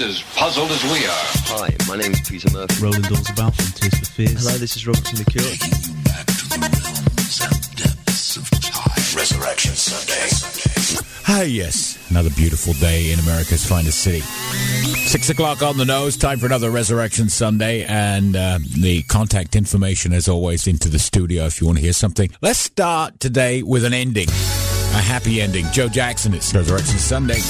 is as puzzled as we are. Hi, my name's Peter Murphy. Roland Orzabal from Tears for Fears. Hello, this is Robert from The Cure. Resurrection Sunday. Ah, yes. Another beautiful day in America's finest city. Six o'clock on the nose. Time for another Resurrection Sunday. And uh, the contact information, as always, into the studio if you want to hear something. Let's start today with an ending. A happy ending. Joe Jackson, it's Resurrection Sunday.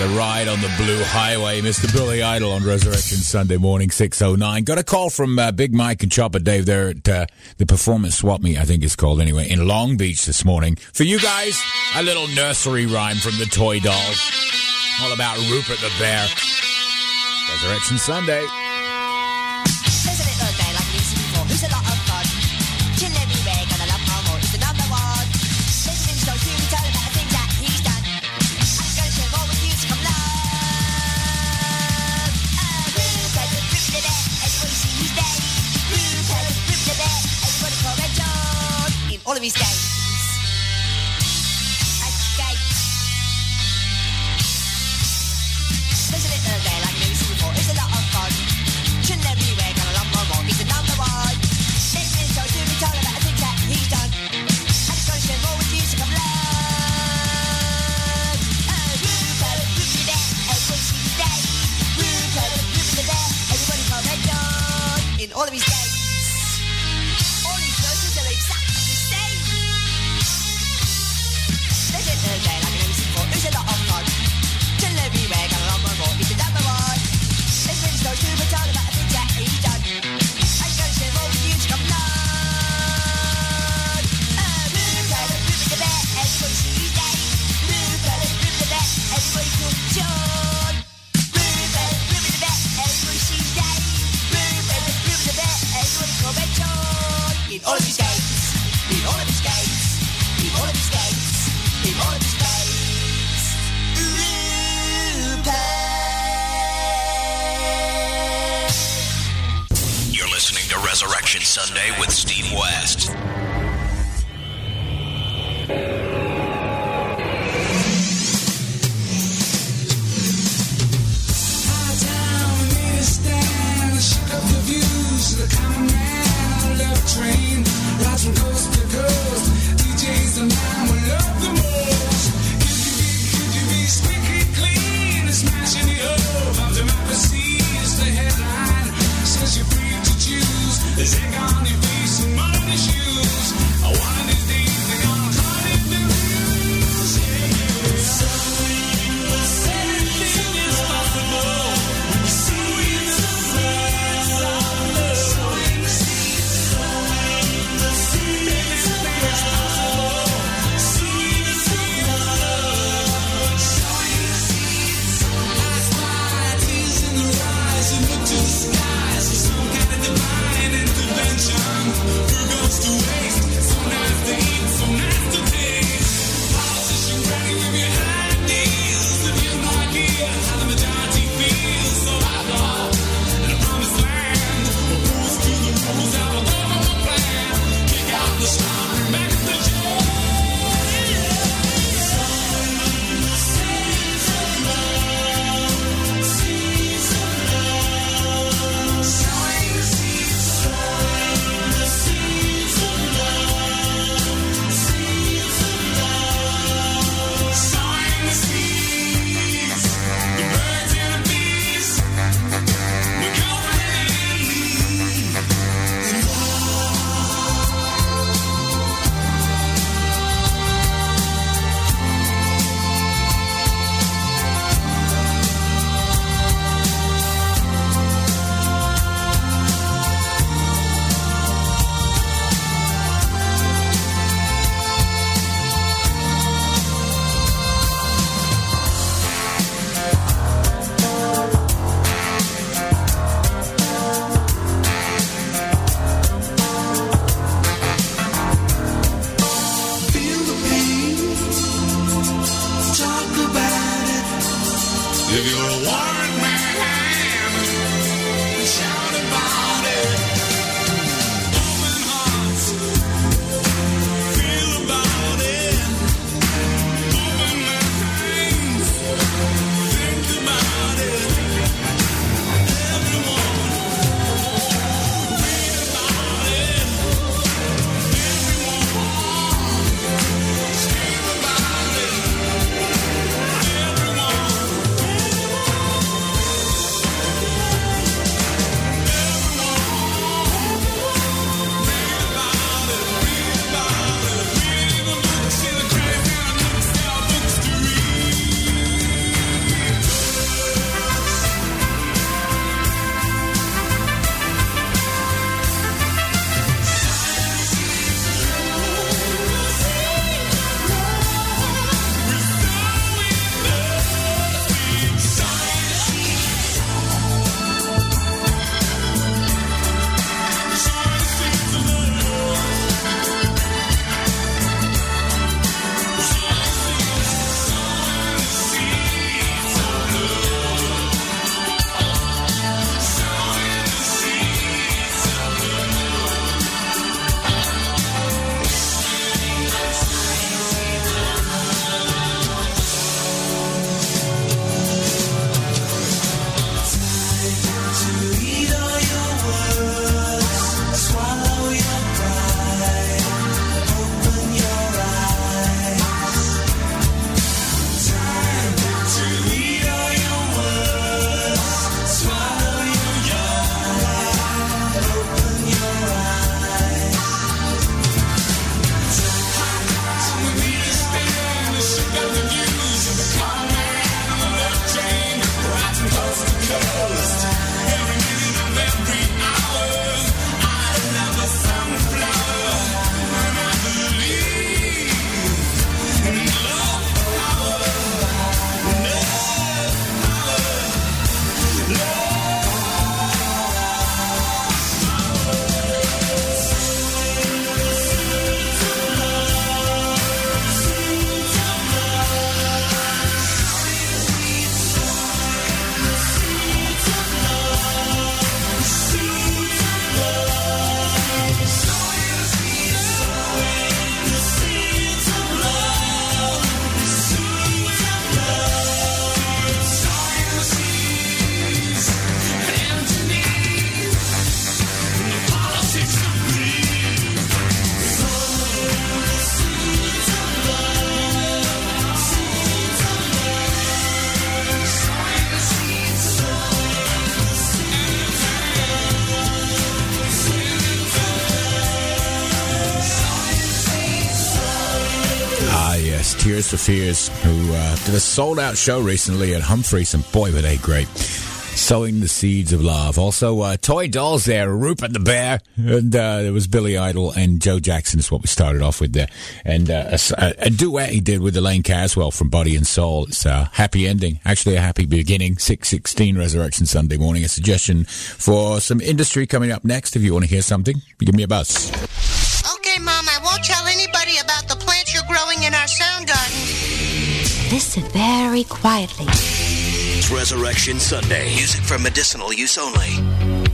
a ride on the Blue Highway. Mr. Billy Idol on Resurrection Sunday morning, 6.09. Got a call from uh, Big Mike and Chopper Dave there at uh, the Performance Swap Meet, I think it's called anyway, in Long Beach this morning. For you guys, a little nursery rhyme from the Toy Dolls. All about Rupert the Bear. Resurrection Sunday. Yes, Tears for Fears, who uh, did a sold out show recently at Humphreys, and boy, were they great. Sowing the seeds of love. Also, uh, Toy Dolls there, Rupert the Bear, and uh, there was Billy Idol and Joe Jackson is what we started off with there. And uh, a, a duet he did with Elaine Caswell from Body and Soul. It's a happy ending, actually a happy beginning. 616 Resurrection Sunday morning. A suggestion for some industry coming up next. If you want to hear something, give me a buzz. Okay, Mom, I won't tell anybody about the plants you're growing in our sound garden. Listen very quietly. It's Resurrection Sunday. Music for medicinal use only.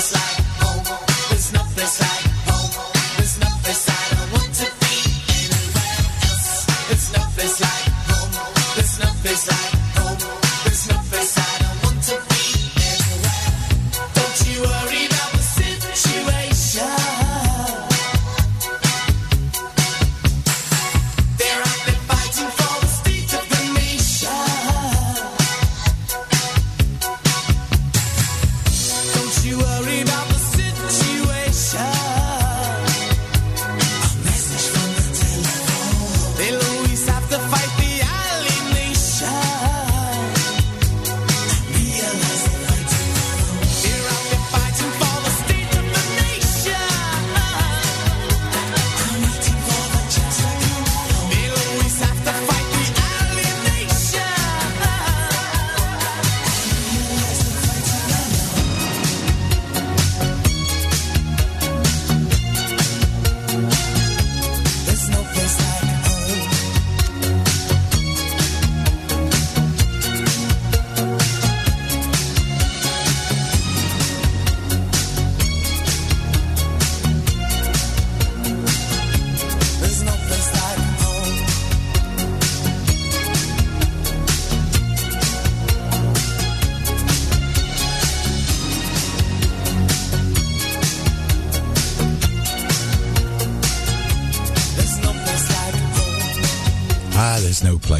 It's like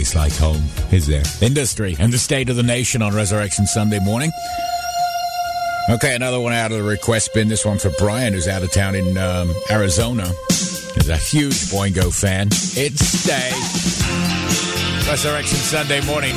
place like home, is there? Industry and the state of the nation on Resurrection Sunday morning. Okay, another one out of the request bin. This one for Brian, who's out of town in um, Arizona. He's a huge Boingo fan. It's day. Resurrection Sunday morning.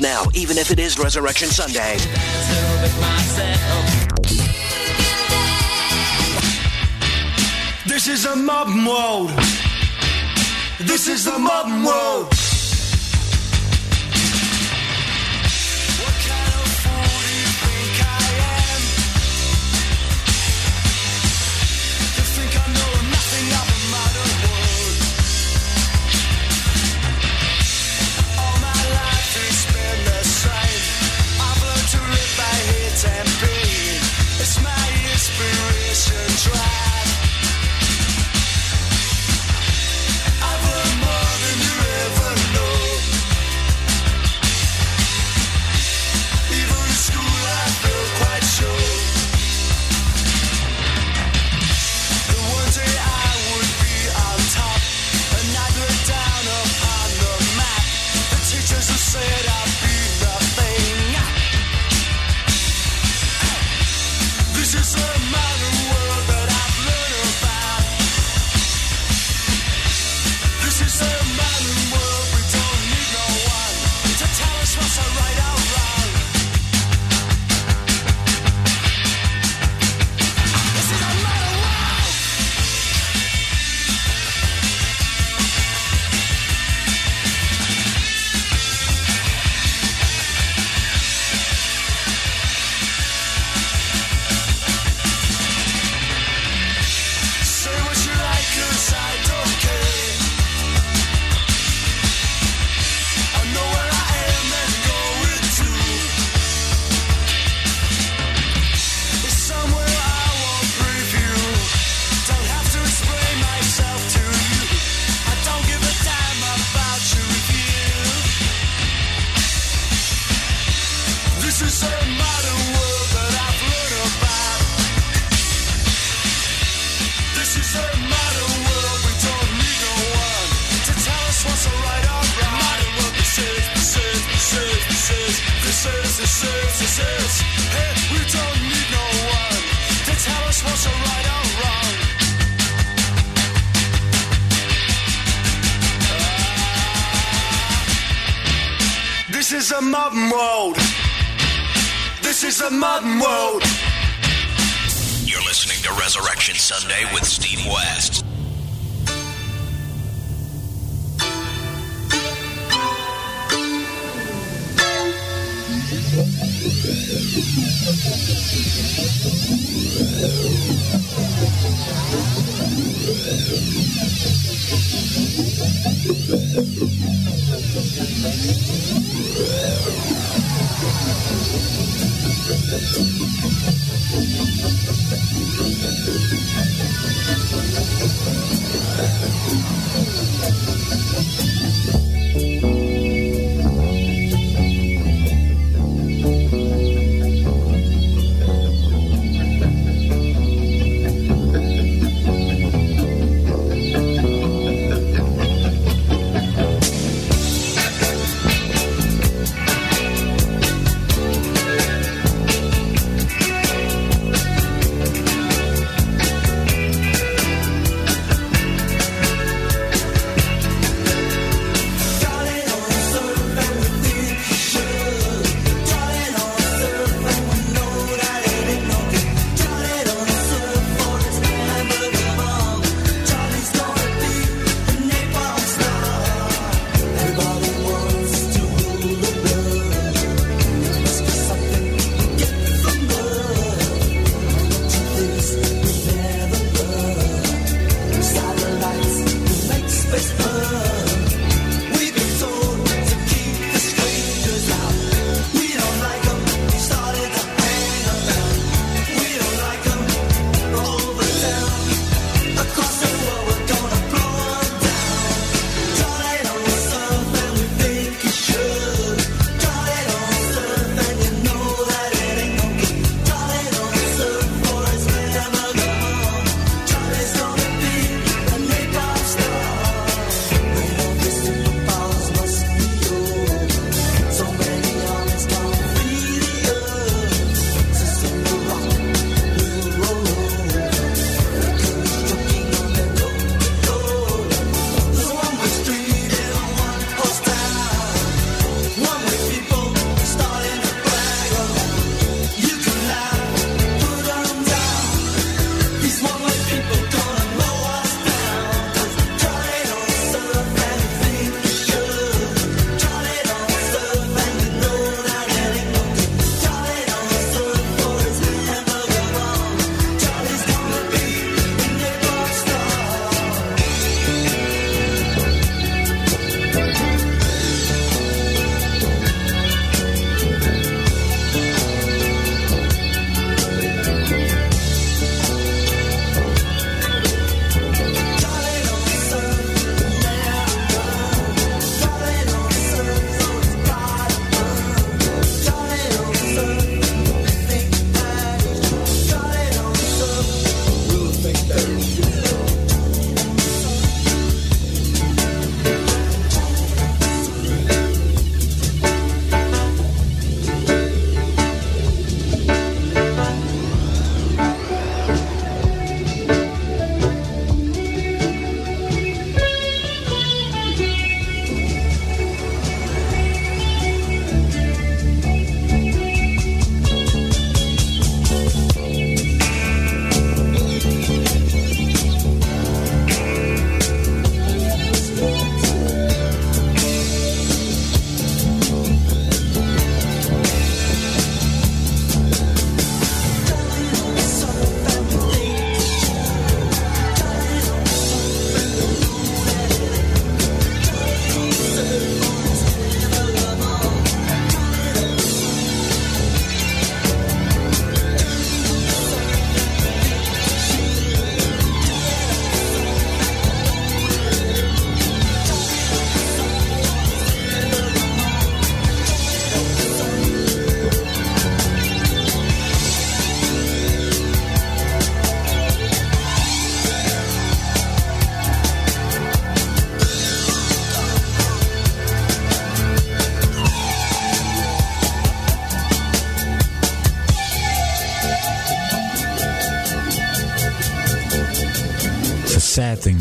now, even if it is Resurrection Sunday. This is a mob world. This is the mob world.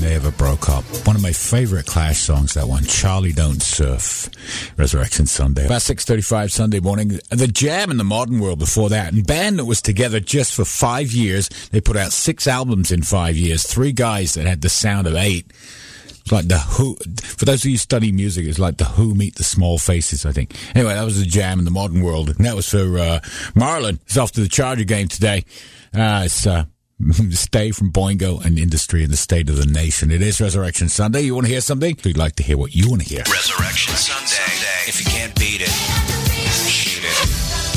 They ever broke up. One of my favorite Clash songs, that one, Charlie Don't Surf, Resurrection Sunday. About 6.35 Sunday morning. The Jam in the Modern World before that. And band that was together just for five years. They put out six albums in five years. Three guys that had the sound of eight. It's like the Who. For those of you who study music, it's like the Who meet the Small Faces, I think. Anyway, that was the Jam in the Modern World. And that was for uh, Marlon. He's off to the Charger game today. Uh, it's... Uh, Stay from Boingo and industry in the state of the nation. It is Resurrection Sunday. You want to hear something? We'd like to hear what you want to hear. Resurrection Sunday. If you can't beat it, shoot it.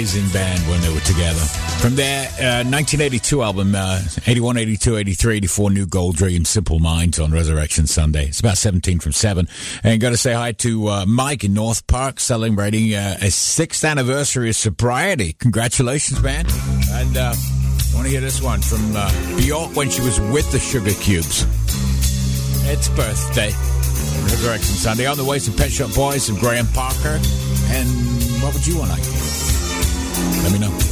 Amazing band when they were together. From their uh, 1982 album, uh, 81, 82, 83, 84, New Gold Dream, Simple Minds on Resurrection Sunday. It's about 17 from 7. And got to say hi to uh, Mike in North Park celebrating uh, a sixth anniversary of sobriety. Congratulations, man. And uh, I want to hear this one from uh, Bjork when she was with the Sugarcubes. It's birthday. Resurrection Sunday. On the way, some Pet Shop Boys, some Graham Parker. And what would you want to hear? Let me know.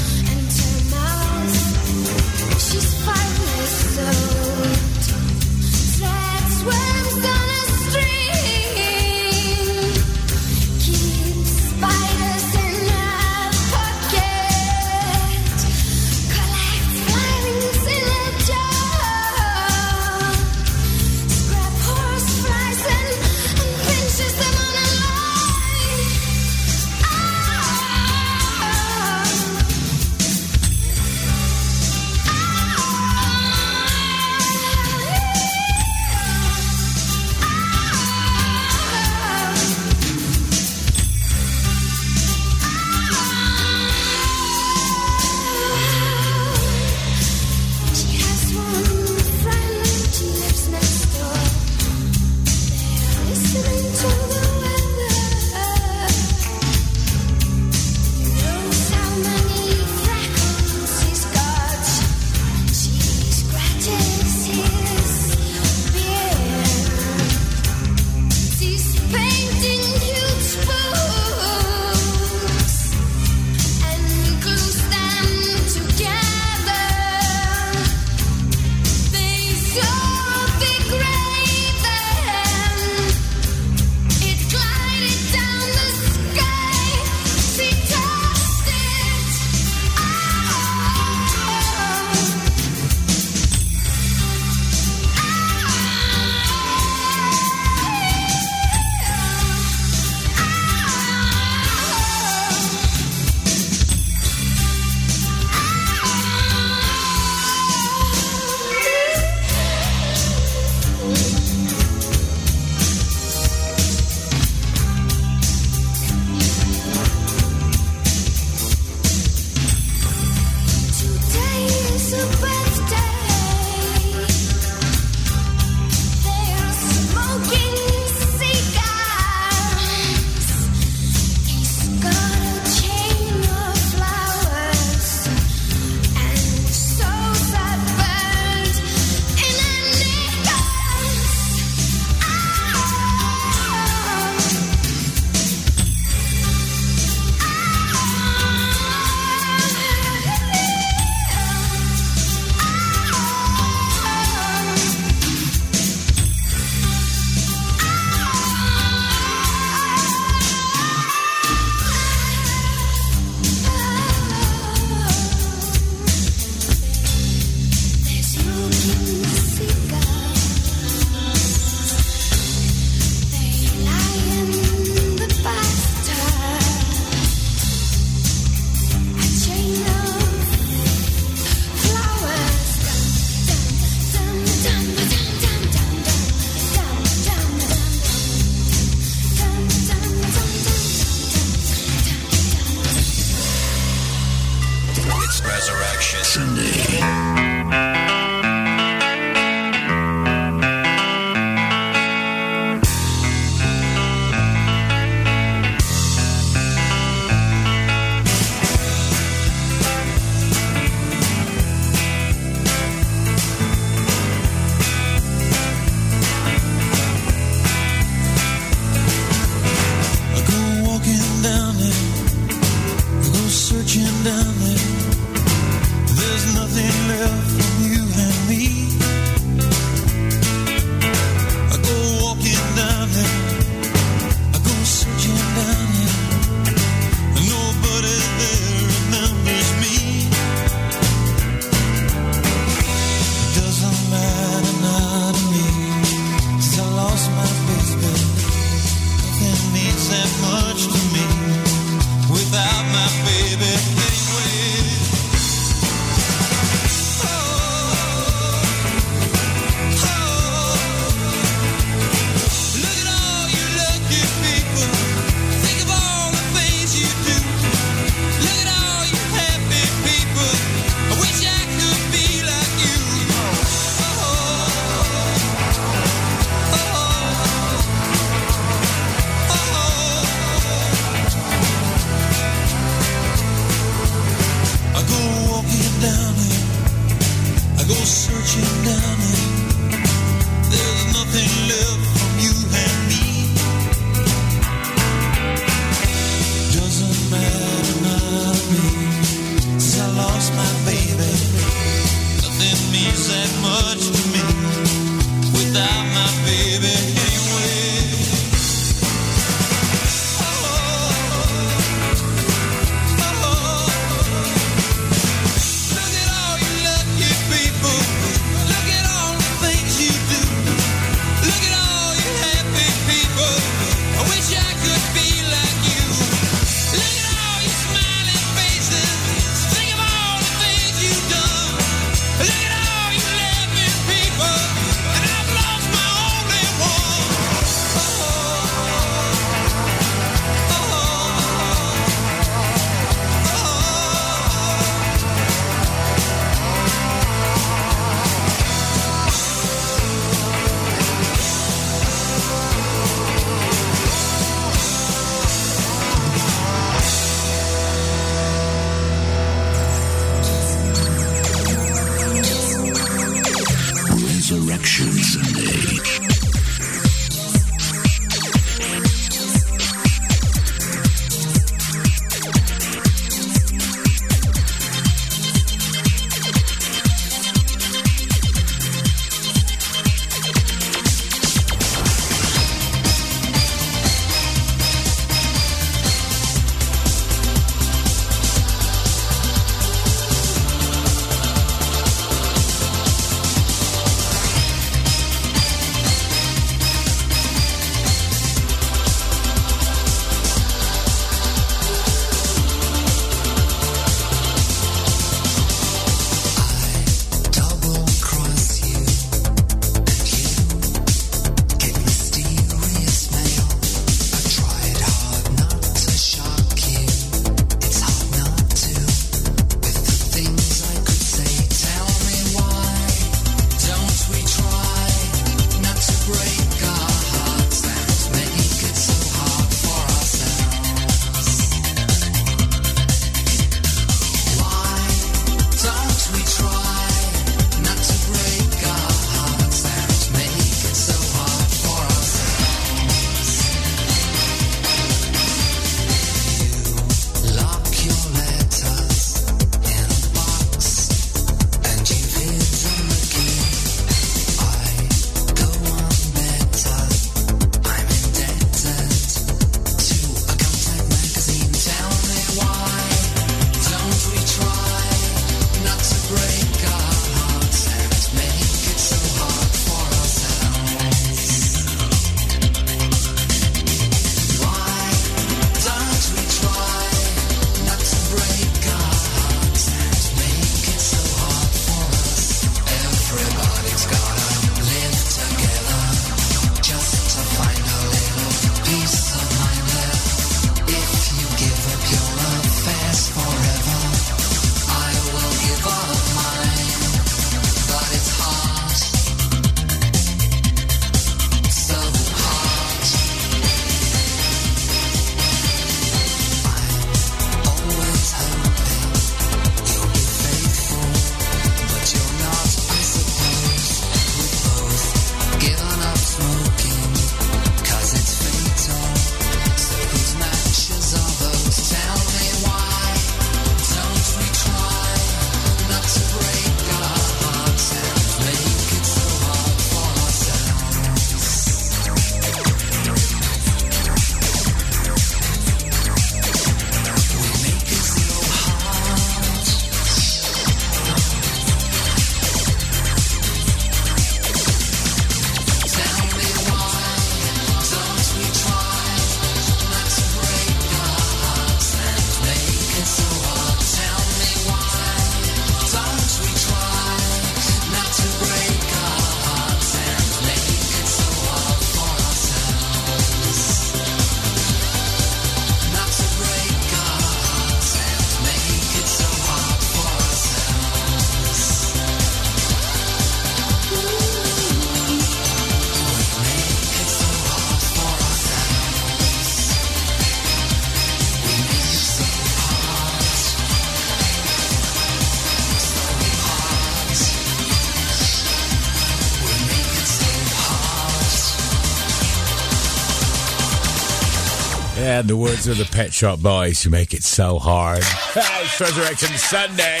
And the words of the Pet Shop Boys who make it so hard. it's Resurrection Sunday.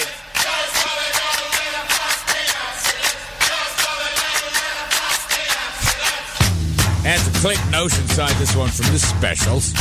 And to Clinton Oceanside, this one from the specials.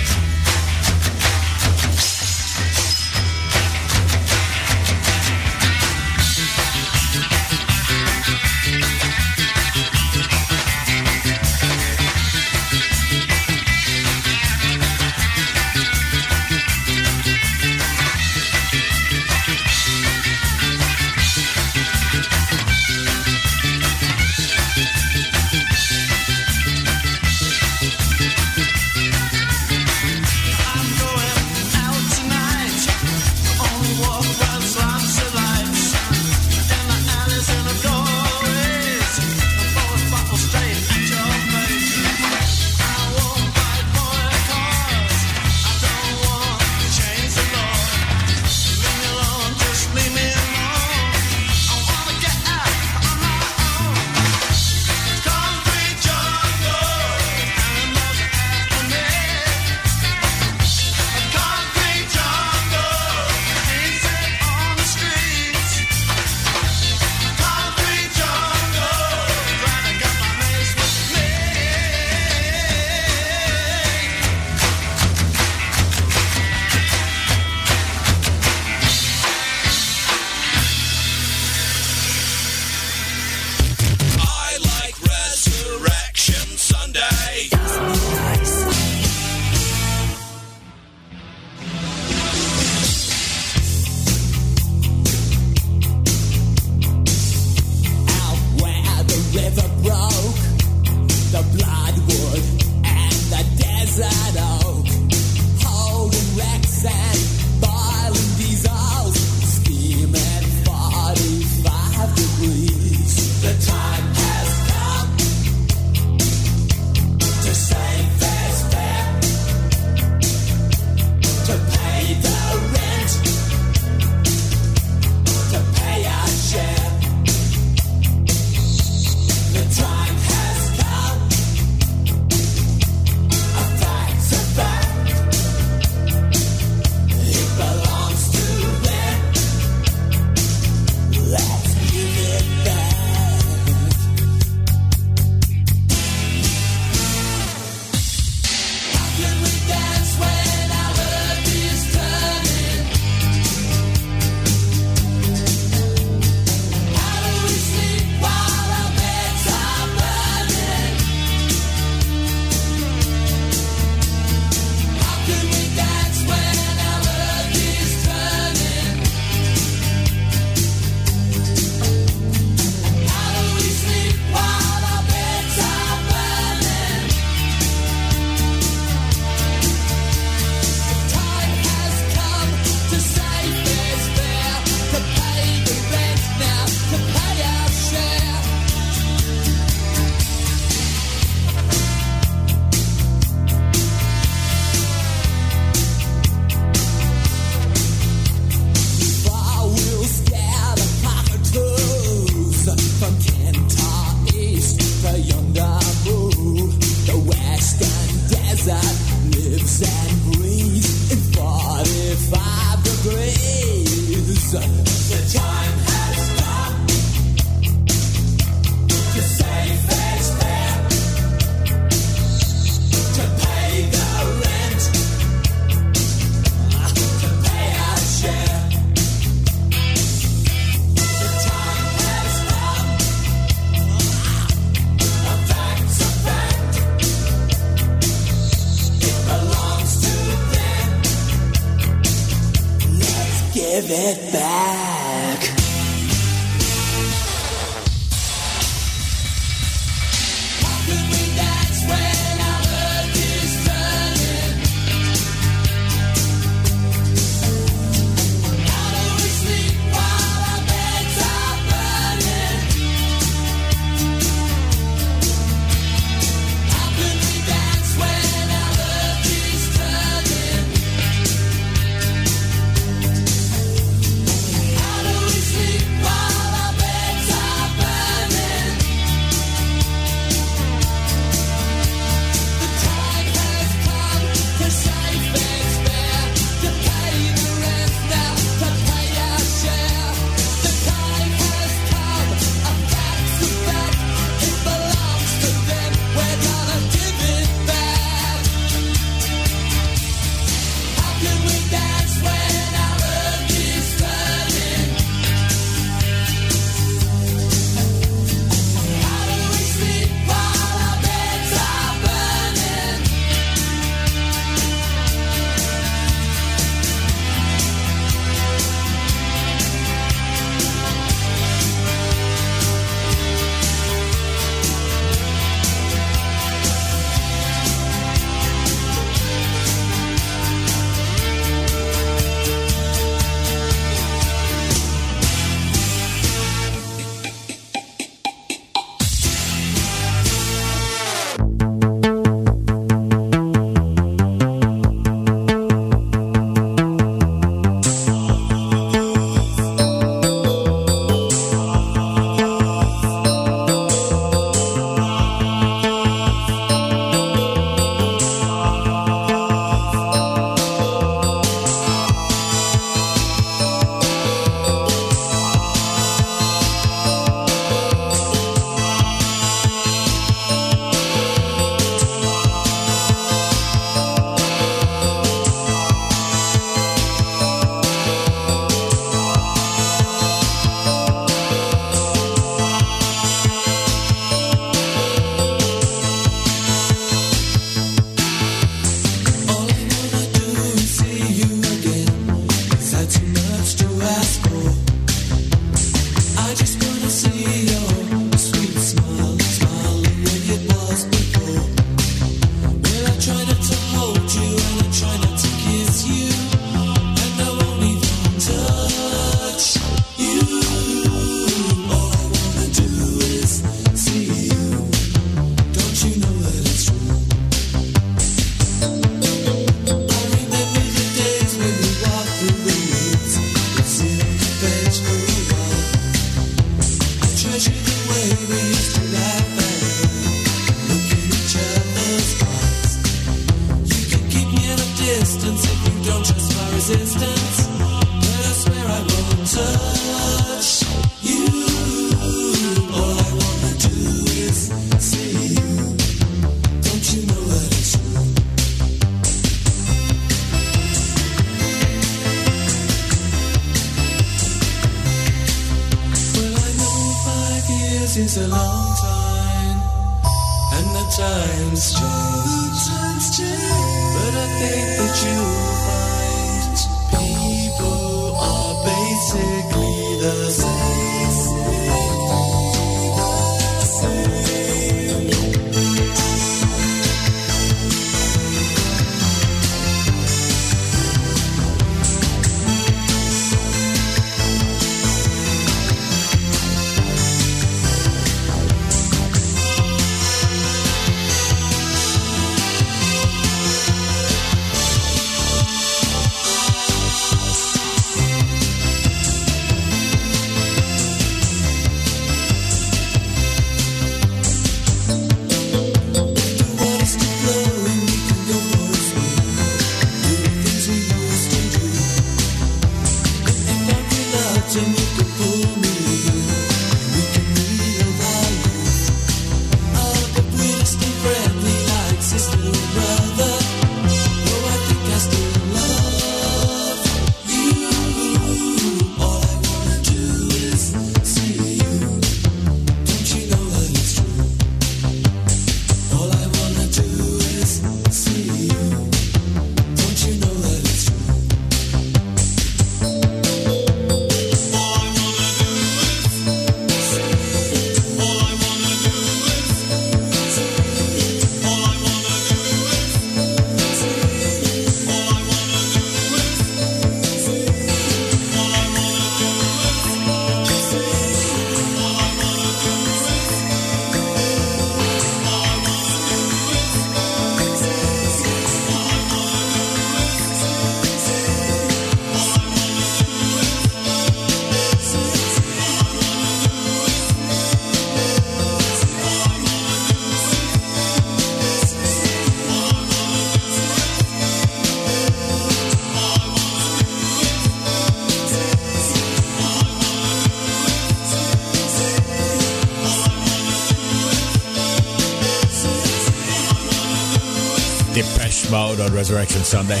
Mode on Resurrection Sunday.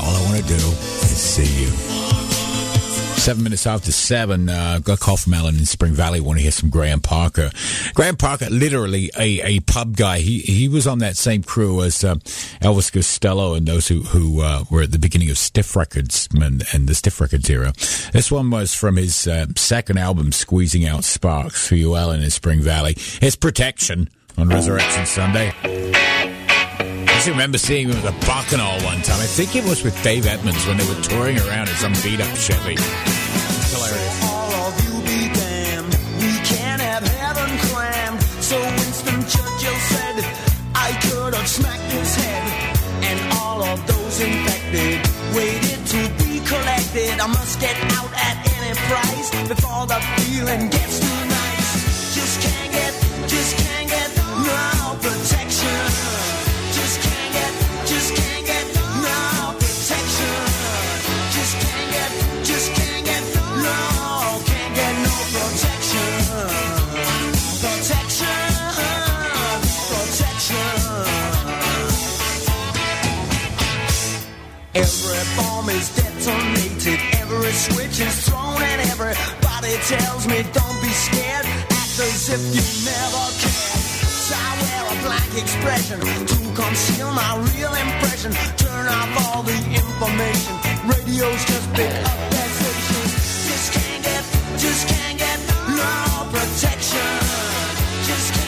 All I want to do is see you. Seven minutes after seven, uh, got a call from Alan in Spring Valley. Want to hear some Graham Parker? Graham Parker, literally a, a pub guy. He he was on that same crew as uh, Elvis Costello and those who who uh, were at the beginning of Stiff Records and, and the Stiff Records era. This one was from his uh, second album, Squeezing Out Sparks, for you, Alan in Spring Valley. It's Protection on Resurrection Sunday. Just remember seeing him at the Bacchanal one time. I think it was with Dave Edmunds when they were touring around in some beat up Chevy. It's hilarious. All of you be damned. We can't have heaven crammed. So Winston Churchill said, I could have smacked his head. And all of those infected waited to be collected. I must get out at any price before the feeling gets too nice. Just can't get, just can't get switch is thrown, and everybody tells me don't be scared. Act as if you never cared. So I wear a blank expression to conceal my real impression. Turn off all the information. Radios just pick up that station. Just can't get, just can't get no protection. Just can't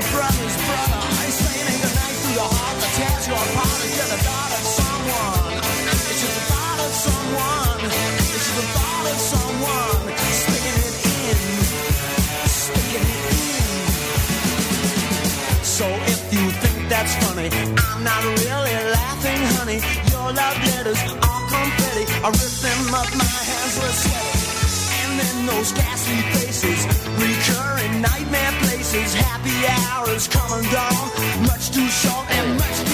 Brother's brother. Sailing the knife through heart just the thought of someone. It's just the thought of someone. It's just the thought of someone sticking it in. Sticking it in. So if you think that's funny, I'm not really laughing, honey. Your love letters confetti. I rip them up, my hands were sweaty. And then those ghastly nightmare places, happy hours come and much too short and much too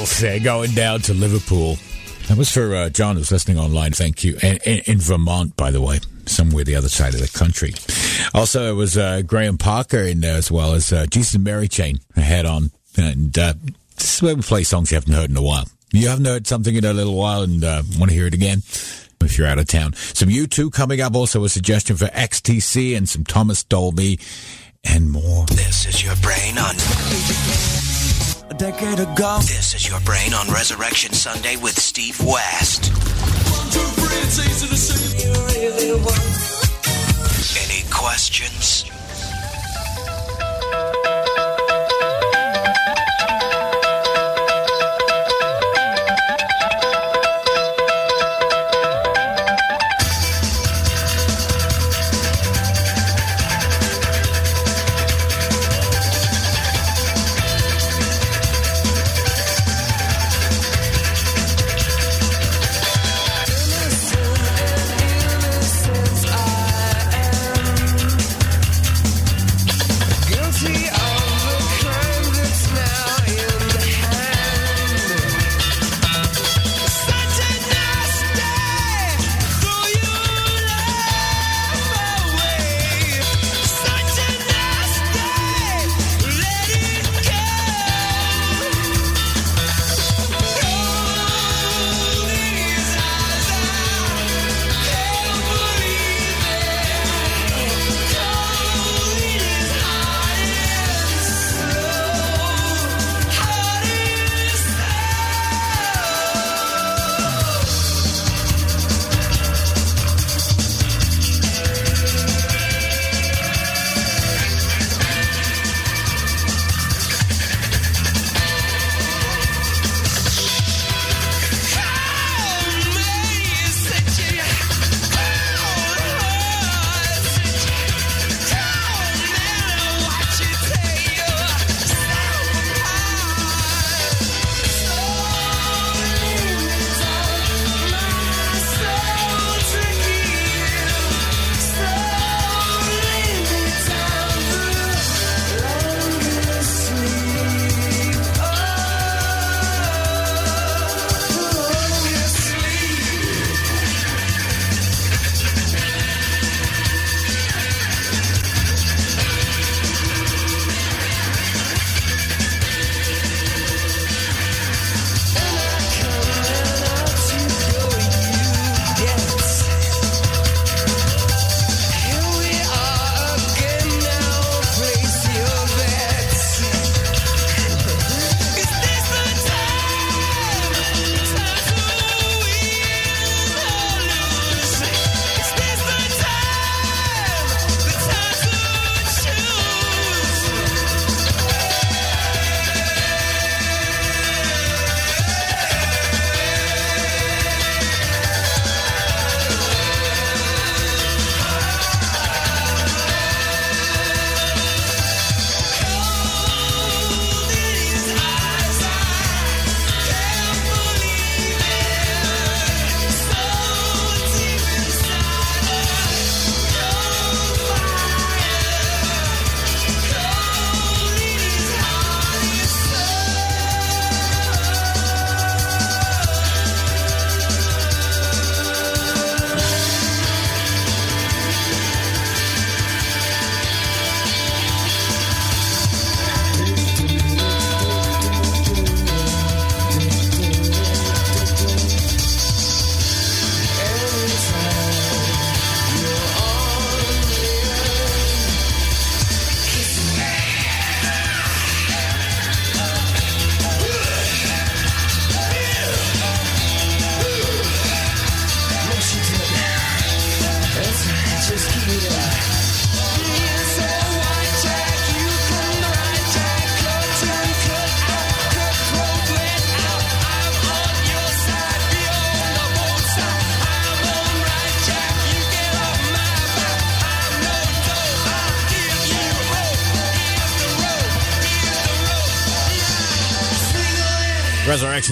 the Bangles uh, going down to Liverpool. That was for uh, John who's listening online. Thank you. In, in, in Vermont, by the way, somewhere the other side of the country. Also, it was uh, Graham Parker in there as well as uh, Jesus and Mary Chain head on. And uh, this is where we play songs you haven't heard in a while. You haven't heard something in a little while and uh, want to hear it again? If you're out of town. Some U2 coming up. Also, a suggestion for XTC and some Thomas Dolby and more. This is your brain on. A decade ago. This is your brain on Resurrection Sunday with Steve West. One, two, three, it's easy to see. You really want. Any questions?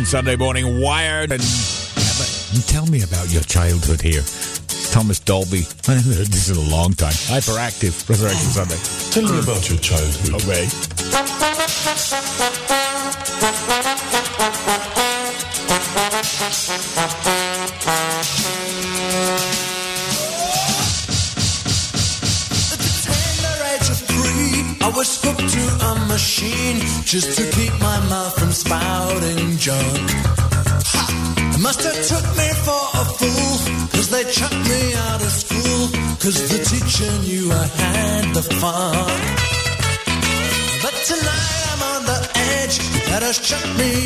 Sunday Morning Wired. And tell me about your childhood here. Thomas Dolby. this is a long time. Hyperactive Resurrection Sunday. Tell me about your childhood. Okay. shut me.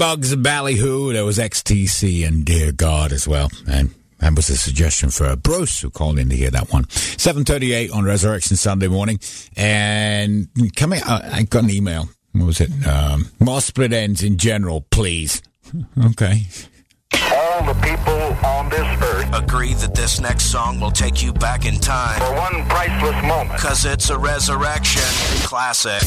Bugs Ballyhoo. There was XTC and Dear God as well. And that was a suggestion for Bruce, who called in to hear that one. 7.38 on Resurrection Sunday morning. And coming, I got an email. What was it? Um, more Split Enz in general, please. Okay. All the people on this earth agree that this next song will take you back in time. For one priceless moment. Because it's a resurrection classic.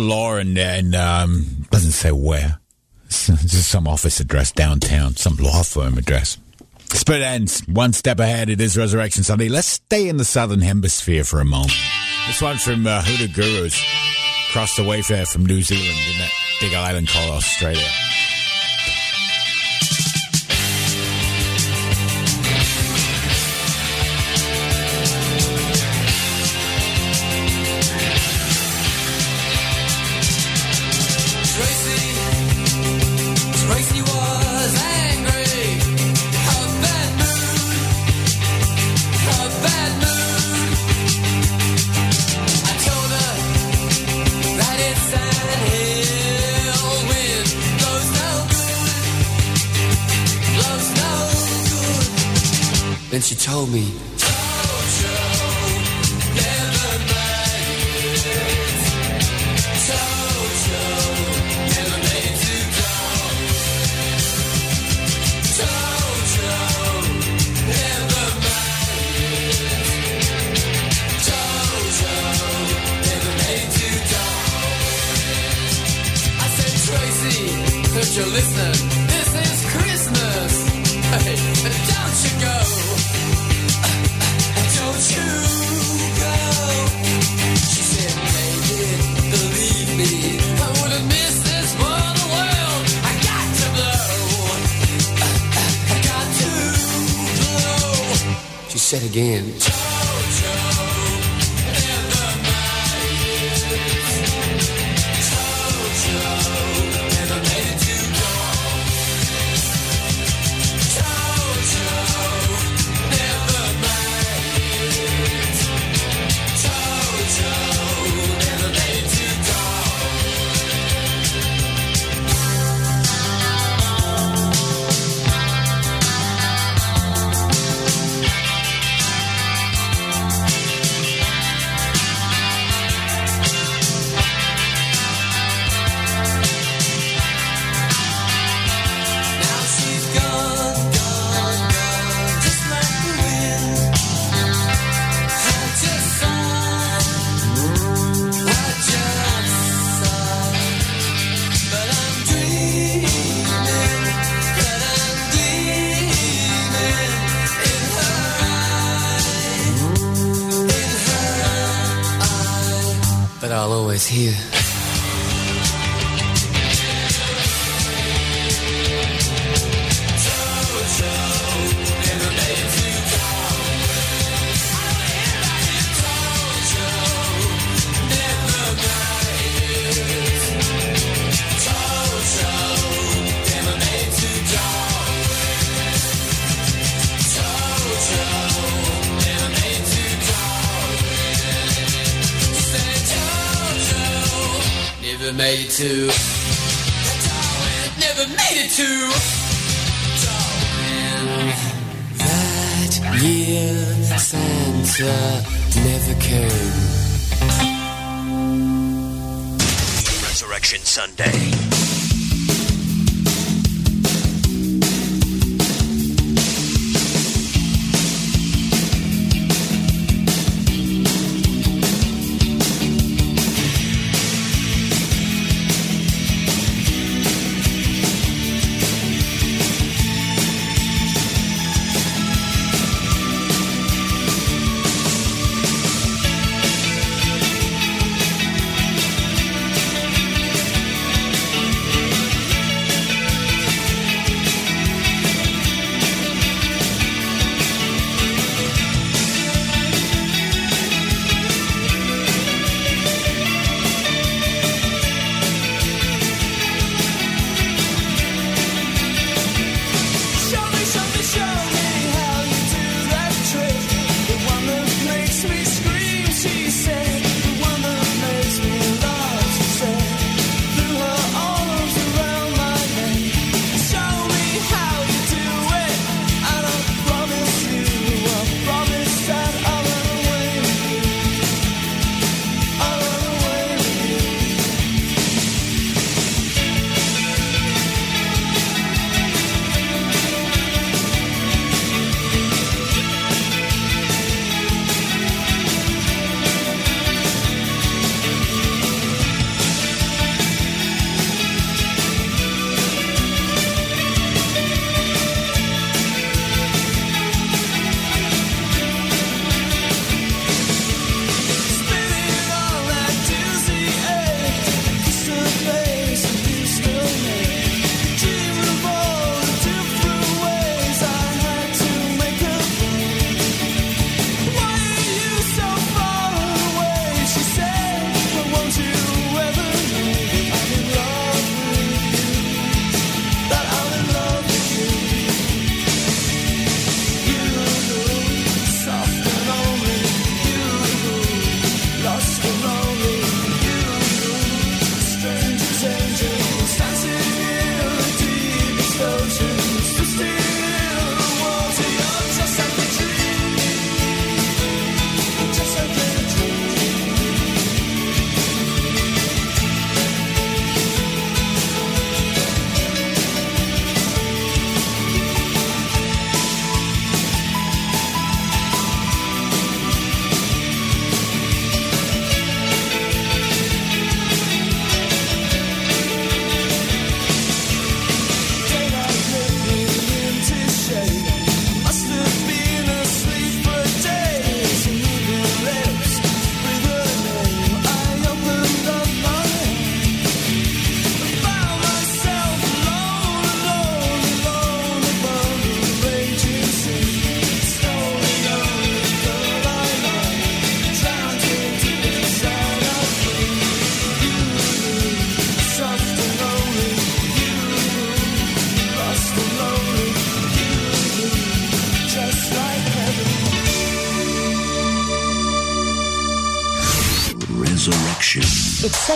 Law and, and um, doesn't say where. It's just some office address downtown, some law firm address. But ends. One step ahead. It is Resurrection Sunday. Let's stay in the Southern Hemisphere for a moment. This one's from uh, Hoodoo Gurus. Across the Wayfair from New Zealand in that big island called Australia. said again.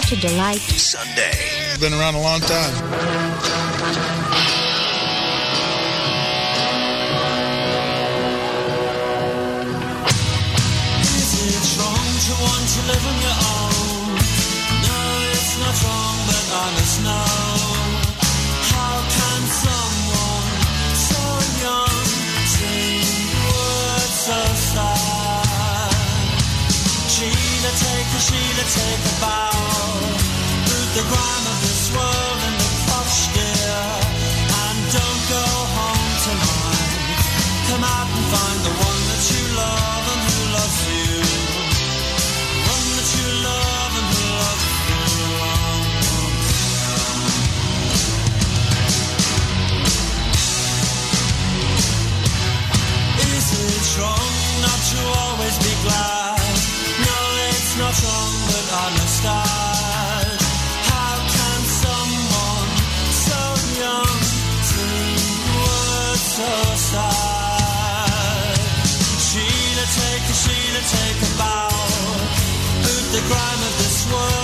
such a delight. Sunday. Been around a long time. One.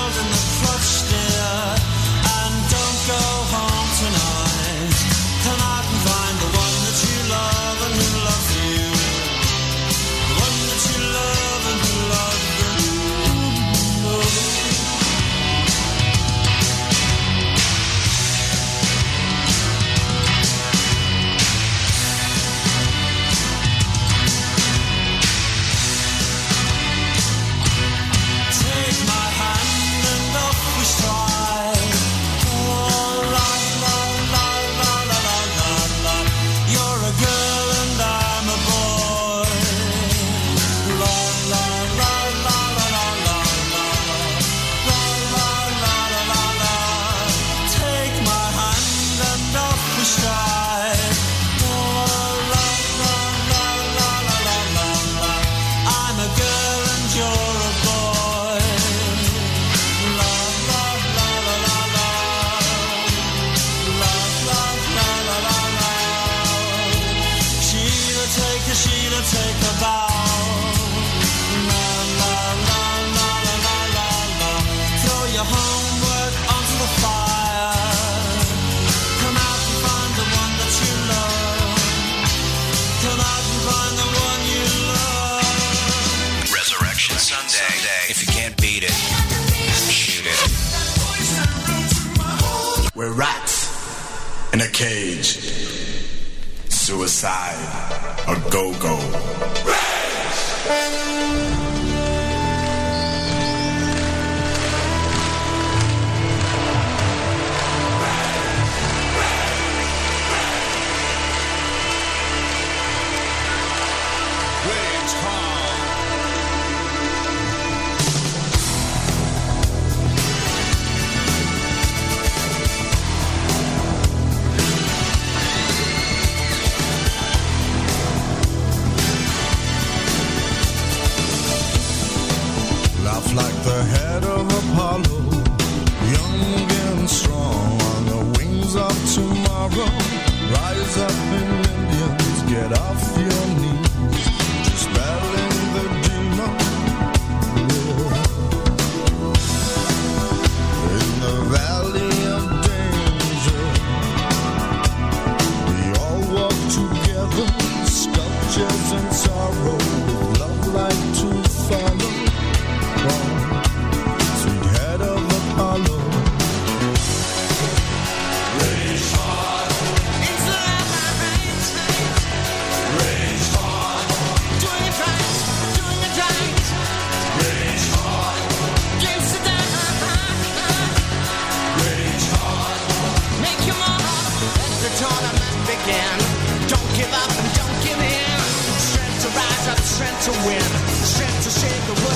what a. Don't give up and don't give in. Strength to rise up, strength to win, strength to shake the world.